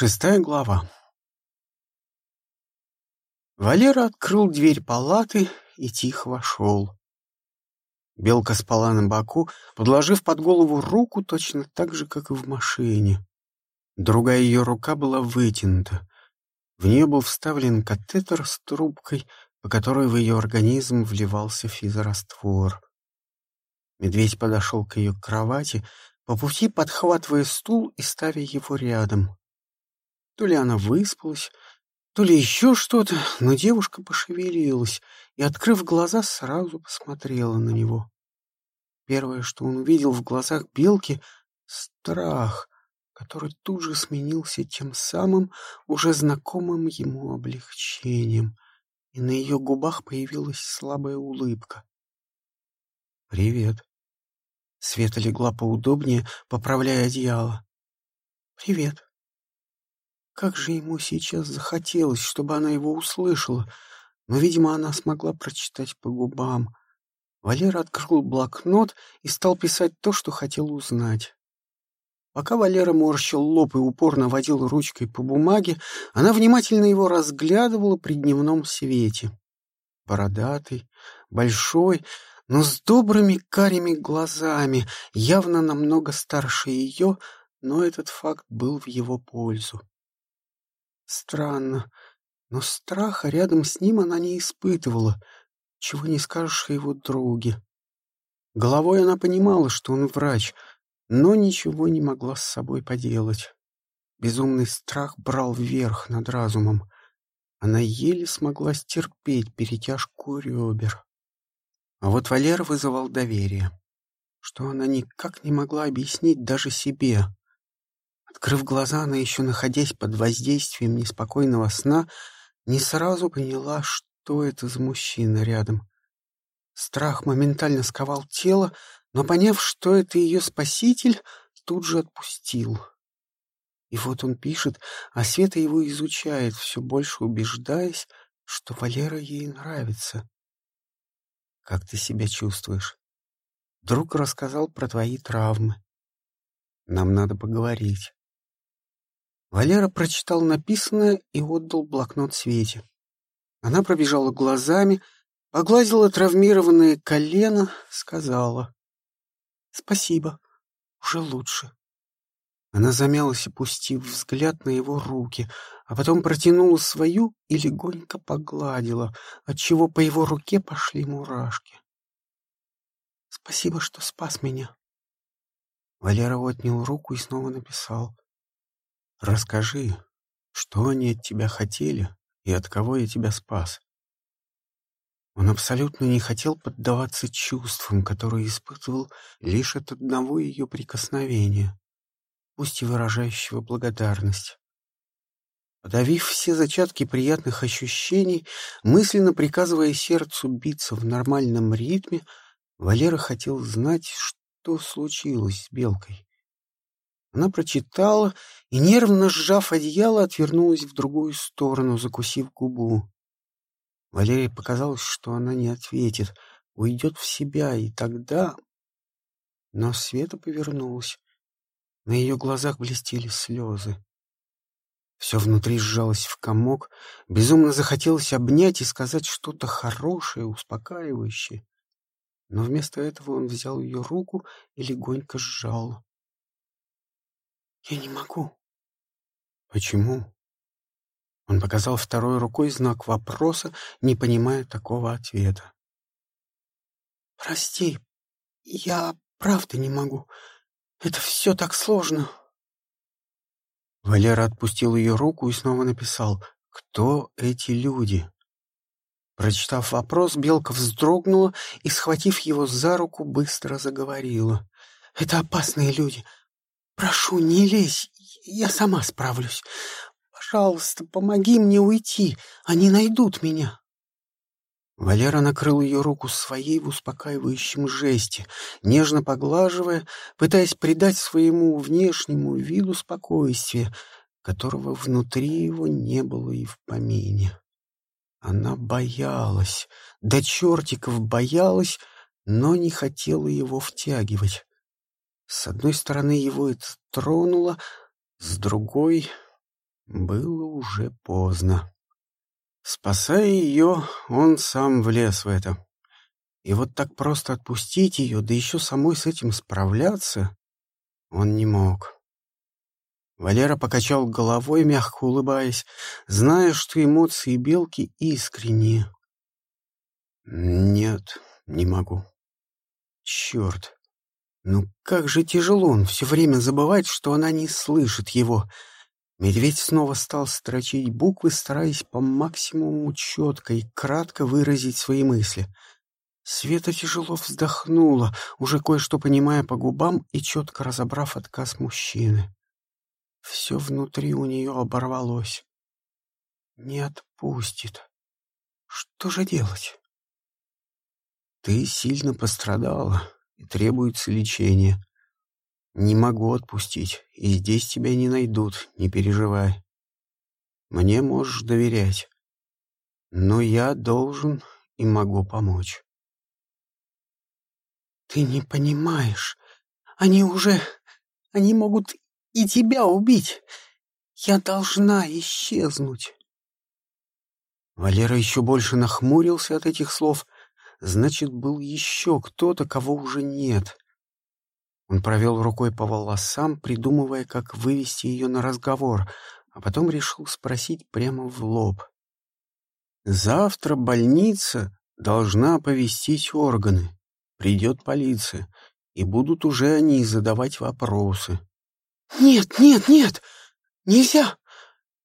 Шестая глава. Валера открыл дверь палаты и тихо вошел. Белка спала на боку, подложив под голову руку точно так же, как и в машине. Другая ее рука была вытянута. В нее был вставлен катетер с трубкой, по которой в ее организм вливался физраствор. Медведь подошел к ее кровати, по пути подхватывая стул и ставя его рядом. То ли она выспалась, то ли еще что-то, но девушка пошевелилась и, открыв глаза, сразу посмотрела на него. Первое, что он увидел в глазах белки — страх, который тут же сменился тем самым уже знакомым ему облегчением, и на ее губах появилась слабая улыбка. «Привет». Света легла поудобнее, поправляя одеяло. «Привет», как же ему сейчас захотелось, чтобы она его услышала, но, видимо, она смогла прочитать по губам. Валера открыл блокнот и стал писать то, что хотел узнать. Пока Валера морщил лоб и упорно водил ручкой по бумаге, она внимательно его разглядывала при дневном свете. Бородатый, большой, но с добрыми карими глазами, явно намного старше ее, но этот факт был в его пользу. Странно, но страха рядом с ним она не испытывала, чего не скажешь о его друге. Головой она понимала, что он врач, но ничего не могла с собой поделать. Безумный страх брал верх над разумом. Она еле смогла стерпеть перетяжку ребер. А вот Валера вызывал доверие, что она никак не могла объяснить даже себе. Открыв глаза, она еще находясь под воздействием неспокойного сна, не сразу поняла, что это за мужчина рядом. Страх моментально сковал тело, но, поняв, что это ее спаситель, тут же отпустил. И вот он пишет, а Света его изучает, все больше убеждаясь, что Валера ей нравится. «Как ты себя чувствуешь?» Друг рассказал про твои травмы. Нам надо поговорить. Валера прочитал написанное и отдал блокнот Свете. Она пробежала глазами, погладила травмированное колено, сказала. — Спасибо, уже лучше. Она замялась, опустив взгляд на его руки, а потом протянула свою и легонько погладила, отчего по его руке пошли мурашки. — Спасибо, что спас меня. Валера отнял руку и снова написал. Расскажи, что они от тебя хотели и от кого я тебя спас. Он абсолютно не хотел поддаваться чувствам, которые испытывал лишь от одного ее прикосновения, пусть и выражающего благодарность. Подавив все зачатки приятных ощущений, мысленно приказывая сердцу биться в нормальном ритме, Валера хотел знать, что случилось с Белкой. Она прочитала и, нервно сжав одеяло, отвернулась в другую сторону, закусив губу. Валерии показалось, что она не ответит, уйдет в себя, и тогда... Но Света повернулась. На ее глазах блестели слезы. Все внутри сжалось в комок, безумно захотелось обнять и сказать что-то хорошее, успокаивающее. Но вместо этого он взял ее руку и легонько сжал. Я не могу. Почему? Он показал второй рукой знак вопроса, не понимая такого ответа. Прости, я правда не могу. Это все так сложно. Валера отпустил ее руку и снова написал «Кто эти люди?». Прочитав вопрос, Белка вздрогнула и, схватив его за руку, быстро заговорила. «Это опасные люди. Прошу, не лезь, я сама справлюсь. Пожалуйста, помоги мне уйти, они найдут меня. Валера накрыл ее руку своей в успокаивающем жесте, нежно поглаживая, пытаясь придать своему внешнему виду спокойствие, которого внутри его не было и в помине. Она боялась, до чертиков боялась, но не хотела его втягивать. С одной стороны его это тронуло, с другой... было уже поздно. Спасая ее, он сам влез в это. И вот так просто отпустить ее, да еще самой с этим справляться, он не мог. Валера покачал головой, мягко улыбаясь, зная, что эмоции белки искренние. «Нет, не могу. Черт! Ну как же тяжело он все время забывать, что она не слышит его. Медведь снова стал строчить буквы, стараясь по максимуму четко и кратко выразить свои мысли. Света тяжело вздохнула, уже кое-что понимая по губам и четко разобрав отказ мужчины. Все внутри у нее оборвалось. Не отпустит. Что же делать? Ты сильно пострадала и требуется лечение. Не могу отпустить, и здесь тебя не найдут, не переживай. Мне можешь доверять. Но я должен и могу помочь. Ты не понимаешь. Они уже... Они могут и тебя убить. Я должна исчезнуть. Валера еще больше нахмурился от этих слов. Значит, был еще кто-то, кого уже нет. Он провел рукой по волосам, придумывая, как вывести ее на разговор, а потом решил спросить прямо в лоб. «Завтра больница должна оповестить органы. Придет полиция, и будут уже они задавать вопросы. «Нет, нет, нет! Нельзя!»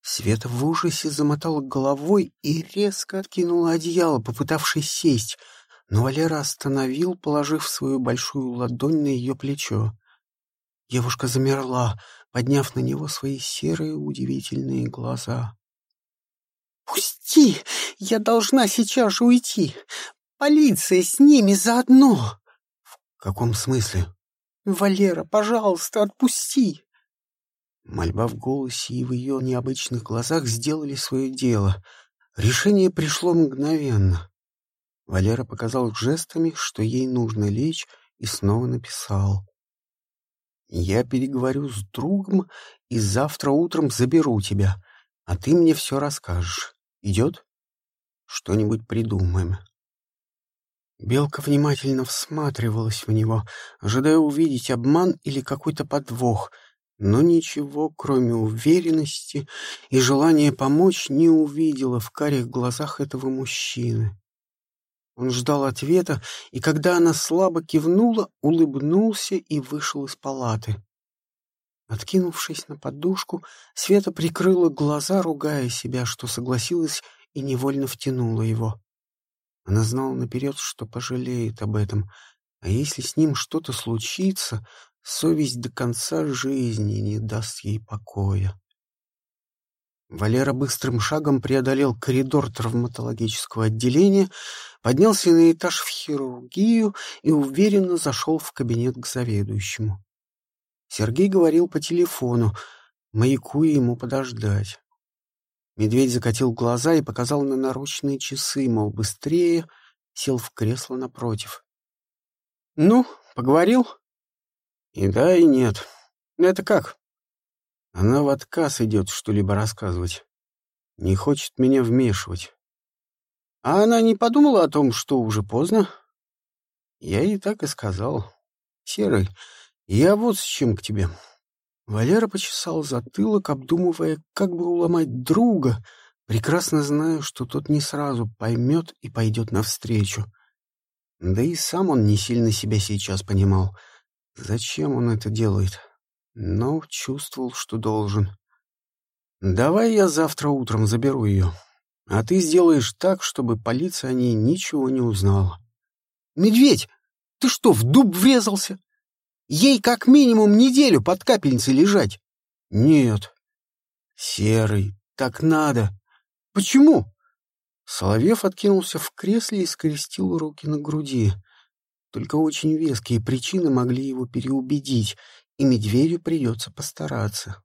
Света в ужасе замотала головой и резко откинула одеяло, попытавшись сесть, но Валера остановил, положив свою большую ладонь на ее плечо. Девушка замерла, подняв на него свои серые удивительные глаза. «Пусти! Я должна сейчас же уйти! Полиция с ними заодно!» «В каком смысле?» «Валера, пожалуйста, отпусти!» Мольба в голосе и в ее необычных глазах сделали свое дело. Решение пришло мгновенно. Валера показал жестами, что ей нужно лечь, и снова написал. «Я переговорю с другом и завтра утром заберу тебя, а ты мне все расскажешь. Идет? Что-нибудь придумаем». Белка внимательно всматривалась в него, ожидая увидеть обман или какой-то подвох — но ничего, кроме уверенности и желания помочь, не увидела в карих глазах этого мужчины. Он ждал ответа, и когда она слабо кивнула, улыбнулся и вышел из палаты. Откинувшись на подушку, Света прикрыла глаза, ругая себя, что согласилась и невольно втянула его. Она знала наперед, что пожалеет об этом, а если с ним что-то случится, Совесть до конца жизни не даст ей покоя. Валера быстрым шагом преодолел коридор травматологического отделения, поднялся на этаж в хирургию и уверенно зашел в кабинет к заведующему. Сергей говорил по телефону, маякуя ему подождать. Медведь закатил глаза и показал на наручные часы, мол, быстрее, сел в кресло напротив. — Ну, поговорил? И да, и нет. Это как? Она в отказ идет что-либо рассказывать. Не хочет меня вмешивать. А она не подумала о том, что уже поздно? Я ей так и сказал. Серый, я вот с чем к тебе. Валера почесал затылок, обдумывая, как бы уломать друга, прекрасно зная, что тот не сразу поймет и пойдет навстречу. Да и сам он не сильно себя сейчас понимал — Зачем он это делает? Но чувствовал, что должен. «Давай я завтра утром заберу ее, а ты сделаешь так, чтобы полиция о ней ничего не узнала». «Медведь, ты что, в дуб врезался? Ей как минимум неделю под капельницей лежать». «Нет». «Серый, так надо». «Почему?» Соловьев откинулся в кресле и скрестил руки на груди. Только очень веские причины могли его переубедить, и медведю придется постараться.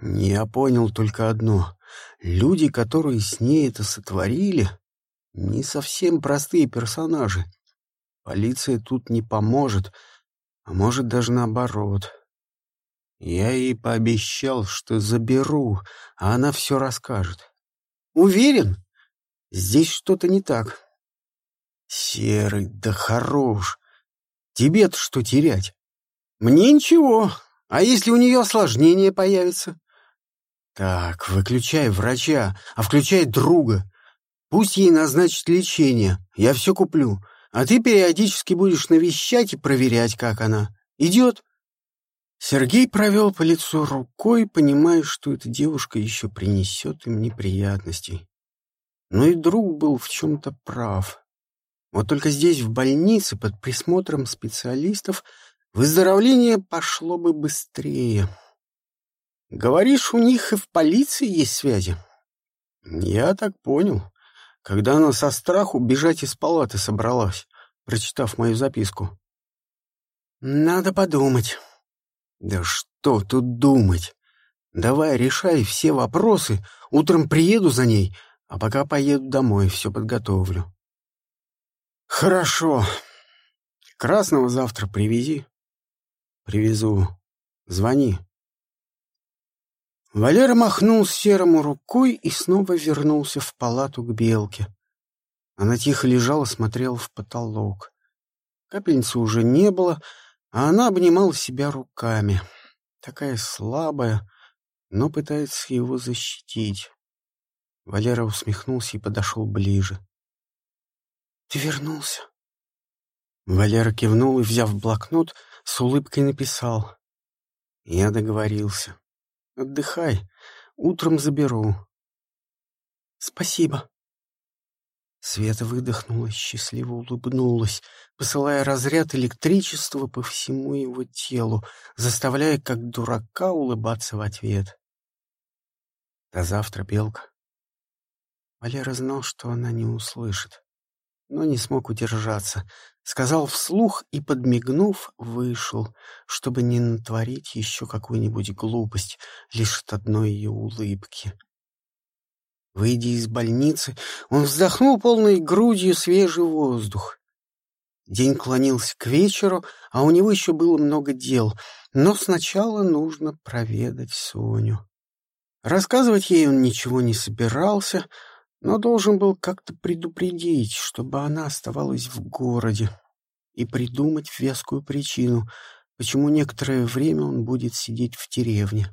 Я понял только одно. Люди, которые с ней это сотворили, не совсем простые персонажи. Полиция тут не поможет, а может даже наоборот. Я ей пообещал, что заберу, а она все расскажет. Уверен? Здесь что-то не так. Серый, да хорош. Тебе-то что терять? Мне ничего. А если у нее осложнение появится? Так, выключай врача, а включай друга. Пусть ей назначат лечение. Я все куплю. А ты периодически будешь навещать и проверять, как она. Идет? Сергей провел по лицу рукой, понимая, что эта девушка еще принесет им неприятностей. Но и друг был в чем-то прав. Вот только здесь, в больнице, под присмотром специалистов, выздоровление пошло бы быстрее. Говоришь, у них и в полиции есть связи? Я так понял, когда она со страху бежать из палаты собралась, прочитав мою записку. Надо подумать. Да что тут думать? Давай решай все вопросы, утром приеду за ней, а пока поеду домой, все подготовлю. Хорошо. Красного завтра привези. Привезу. Звони. Валера махнул серому рукой и снова вернулся в палату к белке. Она тихо лежала, смотрела в потолок. Капельницы уже не было, а она обнимала себя руками. Такая слабая, но пытается его защитить. Валера усмехнулся и подошел ближе. «Ты вернулся?» Валера кивнул и, взяв блокнот, с улыбкой написал. «Я договорился. Отдыхай. Утром заберу». «Спасибо». Света выдохнула, счастливо улыбнулась, посылая разряд электричества по всему его телу, заставляя, как дурака, улыбаться в ответ. До завтра, Белка. Валера знал, что она не услышит но не смог удержаться. Сказал вслух и, подмигнув, вышел, чтобы не натворить еще какую-нибудь глупость лишь от одной ее улыбки. Выйдя из больницы, он вздохнул полной грудью свежий воздух. День клонился к вечеру, а у него еще было много дел, но сначала нужно проведать Соню. Рассказывать ей он ничего не собирался — но должен был как-то предупредить, чтобы она оставалась в городе, и придумать вескую причину, почему некоторое время он будет сидеть в деревне.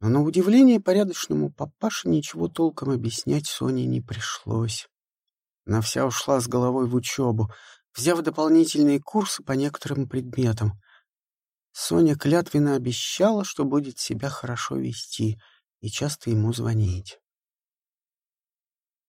Но на удивление порядочному папаше ничего толком объяснять Соне не пришлось. Она вся ушла с головой в учебу, взяв дополнительные курсы по некоторым предметам. Соня клятвенно обещала, что будет себя хорошо вести и часто ему звонить.